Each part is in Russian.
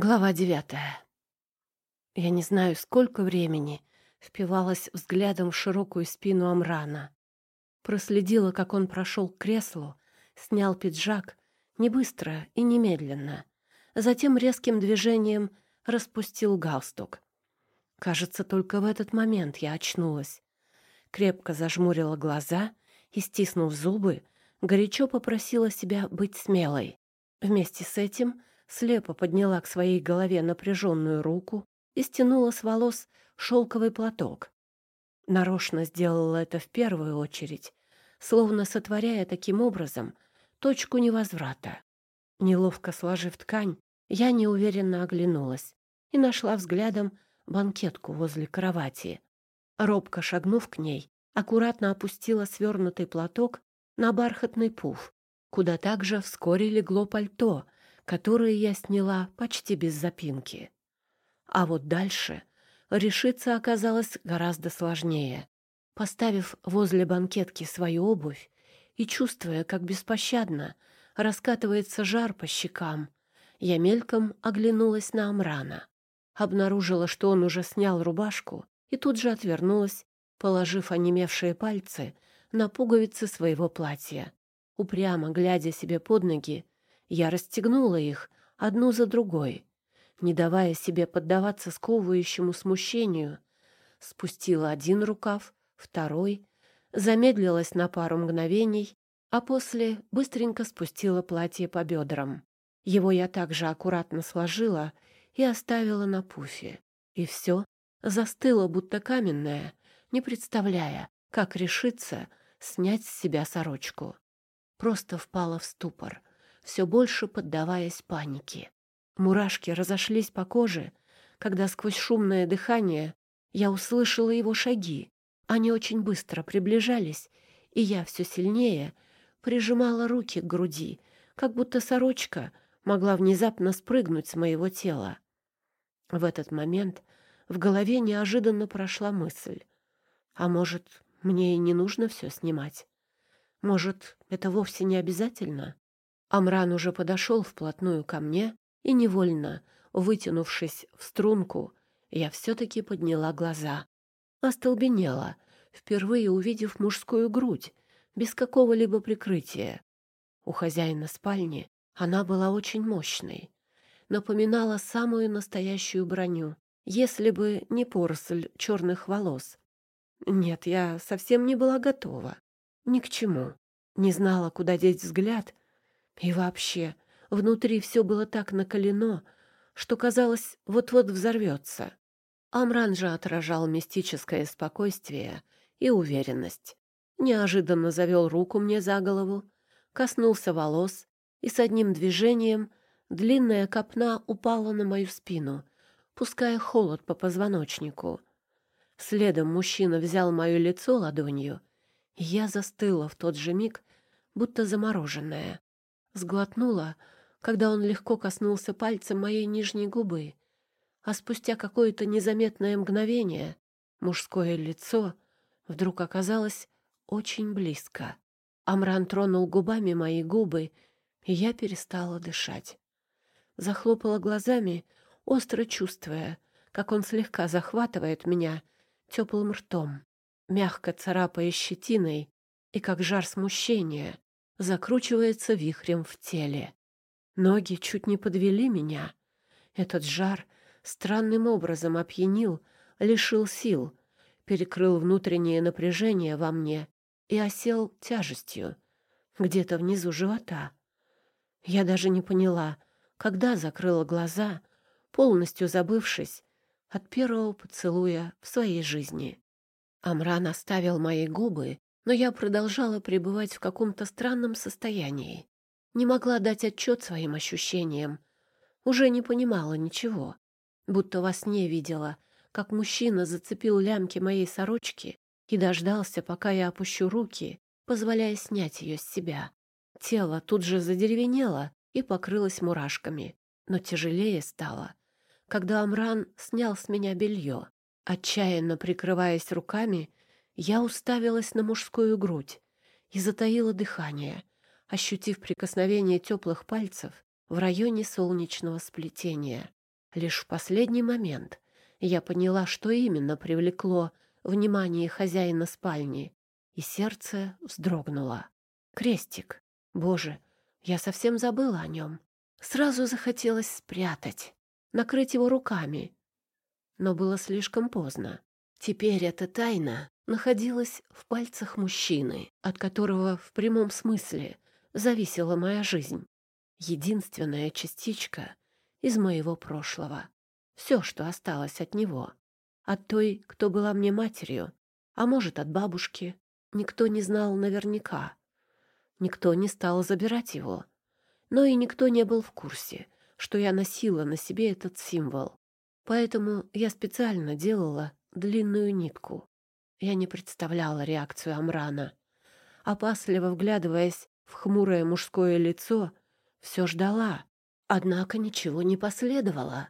Глава девятая. Я не знаю, сколько времени впивалась взглядом в широкую спину Амрана. Проследила, как он прошел к креслу, снял пиджак, не быстро и немедленно. Затем резким движением распустил галстук. Кажется, только в этот момент я очнулась. Крепко зажмурила глаза и, стиснув зубы, горячо попросила себя быть смелой. Вместе с этим — слепо подняла к своей голове напряженную руку и стянула с волос шелковый платок. Нарочно сделала это в первую очередь, словно сотворяя таким образом точку невозврата. Неловко сложив ткань, я неуверенно оглянулась и нашла взглядом банкетку возле кровати. Робко шагнув к ней, аккуратно опустила свернутый платок на бархатный пуф, куда также вскоре легло пальто — которые я сняла почти без запинки. А вот дальше решиться оказалось гораздо сложнее. Поставив возле банкетки свою обувь и чувствуя, как беспощадно раскатывается жар по щекам, я мельком оглянулась на Амрана. Обнаружила, что он уже снял рубашку, и тут же отвернулась, положив онемевшие пальцы на пуговицы своего платья. Упрямо глядя себе под ноги, я расстегнула их одну за другой, не давая себе поддаваться сковывающему смущению. Спустила один рукав, второй, замедлилась на пару мгновений, а после быстренько спустила платье по бедрам. Его я также аккуратно сложила и оставила на пуфе. И все застыло, будто каменное, не представляя, как решиться снять с себя сорочку. Просто впала в ступор, все больше поддаваясь панике. Мурашки разошлись по коже, когда сквозь шумное дыхание я услышала его шаги. Они очень быстро приближались, и я все сильнее прижимала руки к груди, как будто сорочка могла внезапно спрыгнуть с моего тела. В этот момент в голове неожиданно прошла мысль. А может, мне и не нужно все снимать? Может, это вовсе не обязательно? Амран уже подошел вплотную ко мне, и невольно, вытянувшись в струнку, я все-таки подняла глаза. Остолбенела, впервые увидев мужскую грудь, без какого-либо прикрытия. У хозяина спальни она была очень мощной, напоминала самую настоящую броню, если бы не поросль черных волос. Нет, я совсем не была готова. Ни к чему. Не знала, куда деть взгляд и вообще, внутри все было так накалено, что казалось, вот-вот взорвется. Амран же отражал мистическое спокойствие и уверенность. Неожиданно завел руку мне за голову, коснулся волос, и с одним движением длинная копна упала на мою спину, пуская холод по позвоночнику. Следом мужчина взял мое лицо ладонью, и я застыла в тот же миг, будто замороженная. Сглотнула, когда он легко коснулся пальцем моей нижней губы, а спустя какое-то незаметное мгновение мужское лицо вдруг оказалось очень близко. Амран тронул губами мои губы, и я перестала дышать. Захлопала глазами, остро чувствуя, как он слегка захватывает меня теплым ртом, мягко царапая щетиной, и как жар смущения закручивается вихрем в теле. Ноги чуть не подвели меня. Этот жар странным образом опьянил, лишил сил, перекрыл внутреннее напряжение во мне и осел тяжестью где-то внизу живота. Я даже не поняла, когда закрыла глаза, полностью забывшись от первого поцелуя в своей жизни. Амран оставил мои губы но я продолжала пребывать в каком-то странном состоянии. Не могла дать отчет своим ощущениям. Уже не понимала ничего. Будто во сне видела, как мужчина зацепил лямки моей сорочки и дождался, пока я опущу руки, позволяя снять ее с себя. Тело тут же задеревенело и покрылось мурашками, но тяжелее стало, когда Амран снял с меня белье. Отчаянно прикрываясь руками, я уставилась на мужскую грудь и затаила дыхание, ощутив прикосновение теплых пальцев в районе солнечного сплетения. Лишь в последний момент я поняла, что именно привлекло внимание хозяина спальни, и сердце вздрогнуло. Крестик. Боже, я совсем забыла о нем. Сразу захотелось спрятать, накрыть его руками. Но было слишком поздно. Теперь эта тайна находилась в пальцах мужчины, от которого в прямом смысле зависела моя жизнь. Единственная частичка из моего прошлого. Все, что осталось от него. От той, кто была мне матерью, а может, от бабушки. Никто не знал наверняка. Никто не стал забирать его. Но и никто не был в курсе, что я носила на себе этот символ. Поэтому я специально делала длинную нитку. Я не представляла реакцию Амрана. Опасливо вглядываясь в хмурое мужское лицо, все ждала. Однако ничего не последовало.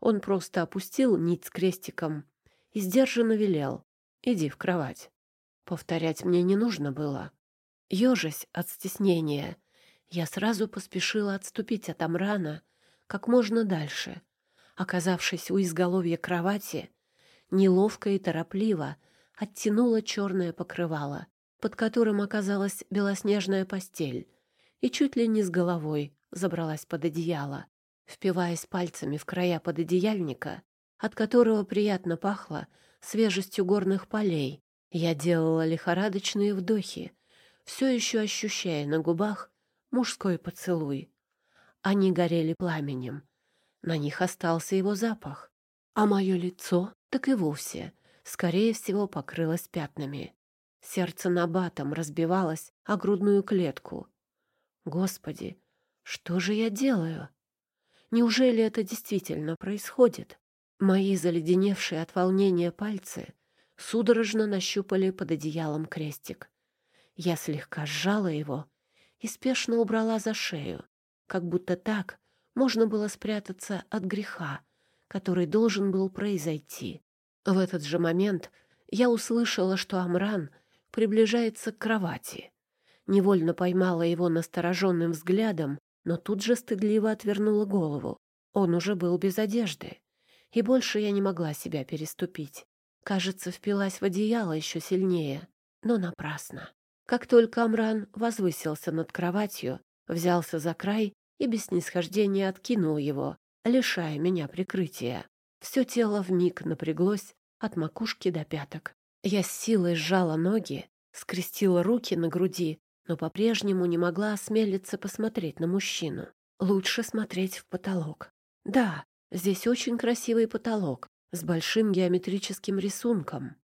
Он просто опустил нить с крестиком и сдержанно велел. «Иди в кровать». Повторять мне не нужно было. Ёжась от стеснения, я сразу поспешила отступить от Амрана как можно дальше. Оказавшись у изголовья кровати, неловко и торопливо оттянула черное покрывало, под которым оказалась белоснежная постель, и чуть ли не с головой забралась под одеяло, впиваясь пальцами в края пододеяльника, от которого приятно пахло свежестью горных полей. Я делала лихорадочные вдохи, все еще ощущая на губах мужской поцелуй. Они горели пламенем. На них остался его запах, а мое лицо так и вовсе, скорее всего, покрылось пятнами. Сердце набатом разбивалось о грудную клетку. Господи, что же я делаю? Неужели это действительно происходит? Мои заледеневшие от волнения пальцы судорожно нащупали под одеялом крестик. Я слегка сжала его и спешно убрала за шею, как будто так можно было спрятаться от греха, который должен был произойти. В этот же момент я услышала, что Амран приближается к кровати. Невольно поймала его настороженным взглядом, но тут же стыдливо отвернула голову. Он уже был без одежды, и больше я не могла себя переступить. Кажется, впилась в одеяло еще сильнее, но напрасно. Как только Амран возвысился над кроватью, взялся за край и без снисхождения откинул его, лишая меня прикрытия. Все тело вмиг напряглось от макушки до пяток. Я с силой сжала ноги, скрестила руки на груди, но по-прежнему не могла осмелиться посмотреть на мужчину. Лучше смотреть в потолок. Да, здесь очень красивый потолок с большим геометрическим рисунком.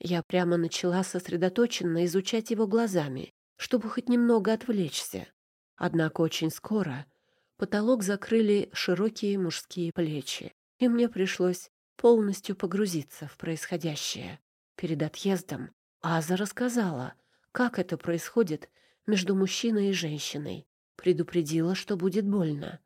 Я прямо начала сосредоточенно изучать его глазами, чтобы хоть немного отвлечься. Однако очень скоро потолок закрыли широкие мужские плечи и мне пришлось полностью погрузиться в происходящее. Перед отъездом Аза рассказала, как это происходит между мужчиной и женщиной. Предупредила, что будет больно.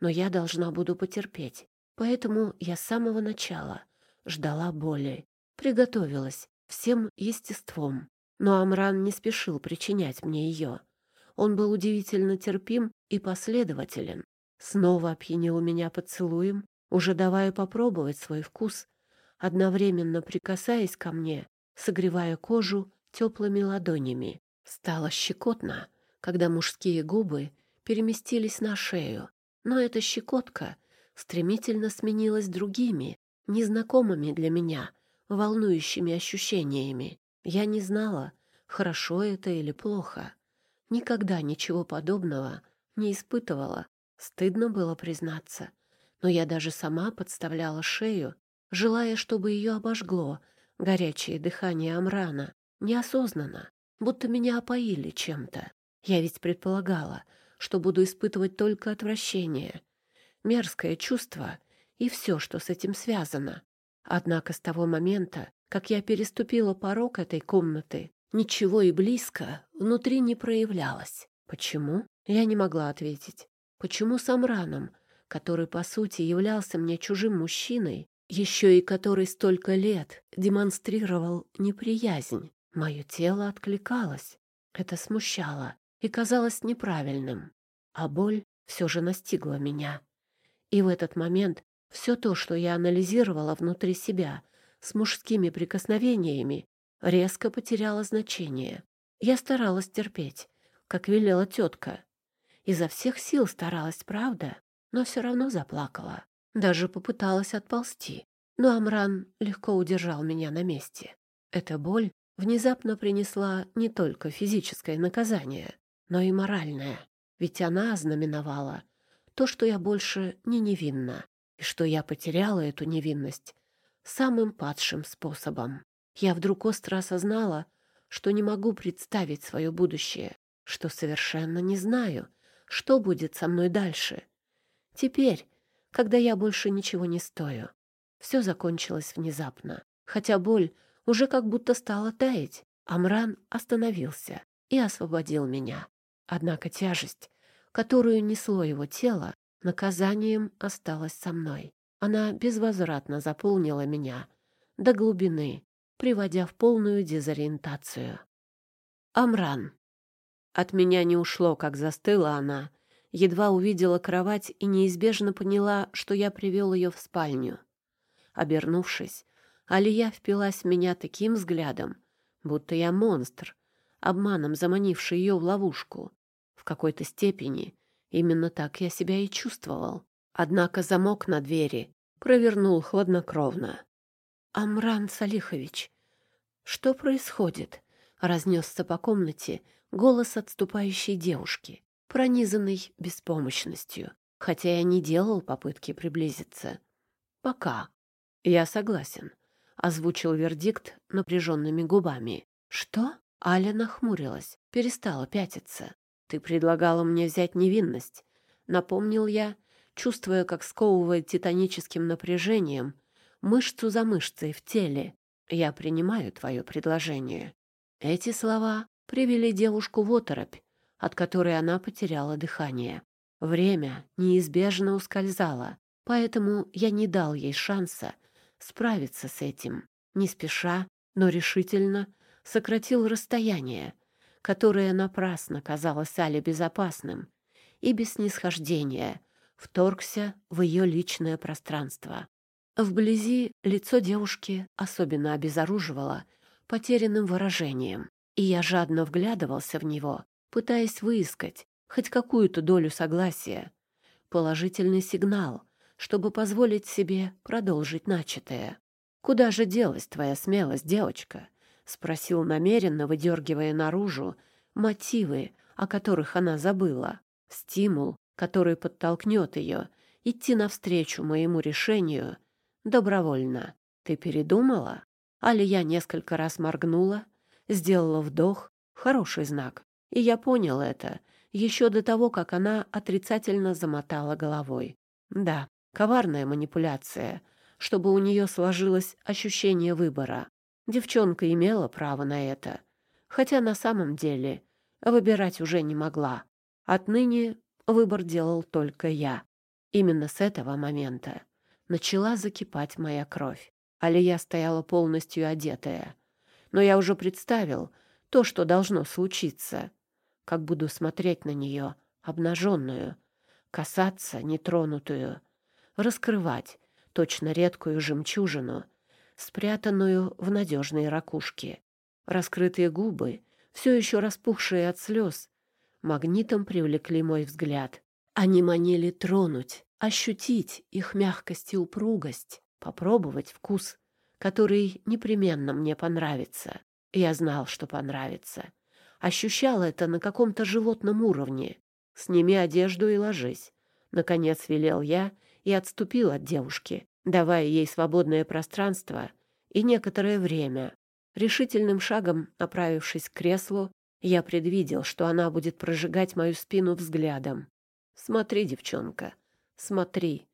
Но я должна буду потерпеть. Поэтому я с самого начала ждала боли. Приготовилась всем естеством. Но Амран не спешил причинять мне ее. Он был удивительно терпим и последователен. Снова опьянил меня поцелуем, уже давая попробовать свой вкус, одновременно прикасаясь ко мне, согревая кожу теплыми ладонями. Стало щекотно, когда мужские губы переместились на шею, но эта щекотка стремительно сменилась другими, незнакомыми для меня, волнующими ощущениями. Я не знала, хорошо это или плохо. Никогда ничего подобного не испытывала. Стыдно было признаться — но я даже сама подставляла шею, желая, чтобы ее обожгло горячее дыхание Амрана, неосознанно, будто меня опоили чем-то. Я ведь предполагала, что буду испытывать только отвращение, мерзкое чувство и все, что с этим связано. Однако с того момента, как я переступила порог этой комнаты, ничего и близко внутри не проявлялось. Почему? Я не могла ответить. Почему с Амраном который, по сути, являлся мне чужим мужчиной, еще и который столько лет демонстрировал неприязнь. Мое тело откликалось. Это смущало и казалось неправильным. А боль все же настигла меня. И в этот момент Все то, что я анализировала внутри себя с мужскими прикосновениями, резко потеряло значение. Я старалась терпеть, как велела тетка. Изо всех сил старалась, правда, но все равно заплакала. Даже попыталась отползти. Но Амран легко удержал меня на месте. Эта боль внезапно принесла не только физическое наказание, но и моральное. Ведь она ознаменовала то, что я больше не невинна, и что я потеряла эту невинность самым падшим способом. Я вдруг остро осознала, что не могу представить свое будущее, что совершенно не знаю, что будет со мной дальше. Теперь, когда я больше ничего не стою. Все закончилось внезапно, хотя боль уже как будто стала таять. Амран остановился и освободил меня. Однако тяжесть, которую несло его тело, наказанием осталась со мной. Она безвозвратно заполнила меня до глубины, приводя в полную дезориентацию. Амран. От меня не ушло, как застыла она, едва увидела кровать и неизбежно поняла, что я привел ее в спальню. Обернувшись, Алия впилась в меня таким взглядом, будто я монстр, обманом заманивший ее в ловушку. В какой-то степени именно так я себя и чувствовал. Однако замок на двери провернул хладнокровно. «Амран Салихович, что происходит?» — разнесся по комнате голос отступающей девушки, пронизанный беспомощностью, хотя я не делал попытки приблизиться. «Пока. Я согласен озвучил вердикт напряженными губами. «Что?» — Аля нахмурилась, перестала пятиться. «Ты предлагала мне взять невинность», — напомнил я, чувствуя, как сковывает титаническим напряжением мышцу за мышцей в теле. «Я принимаю твое предложение». Эти слова привели девушку в оторопь, от которой она потеряла дыхание. Время неизбежно ускользало, поэтому я не дал ей шанса справиться с этим. Не спеша, но решительно сократил расстояние, которое напрасно казалось Але безопасным, и без снисхождения вторгся в ее личное пространство. Вблизи лицо девушки особенно обезоруживало потерянным выражением, и я жадно вглядывался в него, пытаясь выискать хоть какую-то долю согласия, положительный сигнал — чтобы позволить себе продолжить начатое. «Куда же делась твоя смелость, девочка?» — спросил намеренно, выдергивая наружу мотивы, о которых она забыла. Стимул, который подтолкнет ее идти навстречу моему решению добровольно. Ты передумала? Али я несколько раз моргнула, сделала вдох, хороший знак. И я понял это еще до того, как она отрицательно замотала головой. Да, Коварная манипуляция, чтобы у нее сложилось ощущение выбора. Девчонка имела право на это, хотя на самом деле выбирать уже не могла. Отныне выбор делал только я. Именно с этого момента начала закипать моя кровь. Алия стояла полностью одетая. Но я уже представил то, что должно случиться. Как буду смотреть на нее, обнаженную, касаться нетронутую — раскрывать точно редкую жемчужину, спрятанную в надежной ракушке. Раскрытые губы, все еще распухшие от слез, магнитом привлекли мой взгляд. Они манили тронуть, ощутить их мягкость и упругость, попробовать вкус, который непременно мне понравится. Я знал, что понравится. Ощущал это на каком-то животном уровне. «Сними одежду и ложись», — наконец велел я и отступил от девушки, давая ей свободное пространство и некоторое время. Решительным шагом, направившись к креслу, я предвидел, что она будет прожигать мою спину взглядом. «Смотри, девчонка, смотри.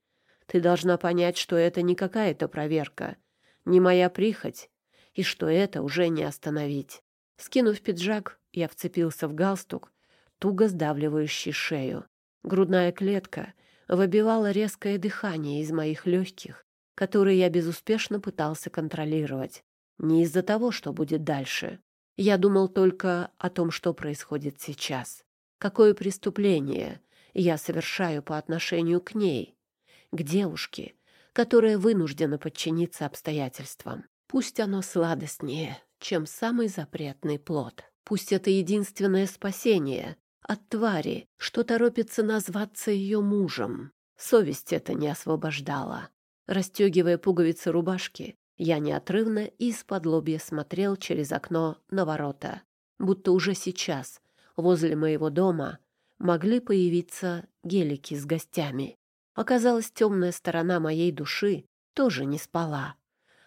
Ты должна понять, что это не какая-то проверка, не моя прихоть, и что это уже не остановить». Скинув пиджак, я вцепился в галстук, туго сдавливающий шею. Грудная клетка выбивало резкое дыхание из моих легких, которые я безуспешно пытался контролировать. Не из-за того, что будет дальше. Я думал только о том, что происходит сейчас. Какое преступление я совершаю по отношению к ней, к девушке, которое вынуждено подчиниться обстоятельствам. Пусть оно сладостнее, чем самый запретный плод. Пусть это единственное спасение от твари, что торопится назваться ее мужем. Совесть это не освобождала. Растегивая пуговицы рубашки, я неотрывно из-под лобья смотрел через окно на ворота, будто уже сейчас возле моего дома могли появиться гелики с гостями. Оказалось, темная сторона моей души тоже не спала.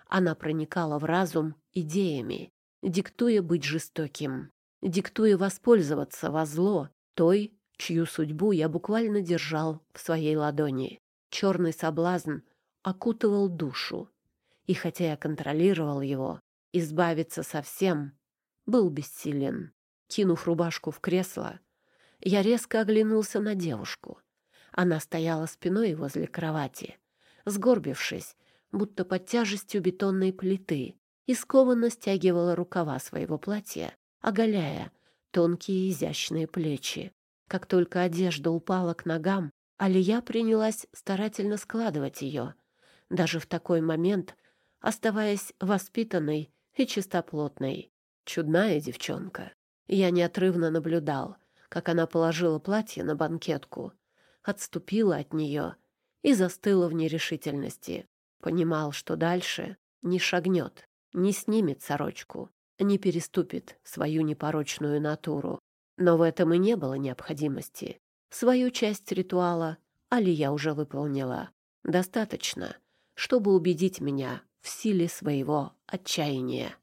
Она проникала в разум идеями, диктуя быть жестоким, диктуя воспользоваться во зло той, чью судьбу я буквально держал в своей ладони. Черный соблазн окутывал душу, и хотя я контролировал его, избавиться совсем был бессилен. Кинув рубашку в кресло, я резко оглянулся на девушку. Она стояла спиной возле кровати, сгорбившись, будто под тяжестью бетонной плиты, и скованно стягивала рукава своего платья, оголяя тонкие изящные плечи. Как только одежда упала к ногам, Алия принялась старательно складывать ее, даже в такой момент оставаясь воспитанной и чистоплотной. Чудная девчонка. Я неотрывно наблюдал, как она положила платье на банкетку, отступила от нее и застыла в нерешительности. Понимал, что дальше не шагнет, не снимет сорочку, не переступит свою непорочную натуру. Но в этом и не было необходимости. Свою часть ритуала Алия уже выполнила. Достаточно, чтобы убедить меня в силе своего отчаяния.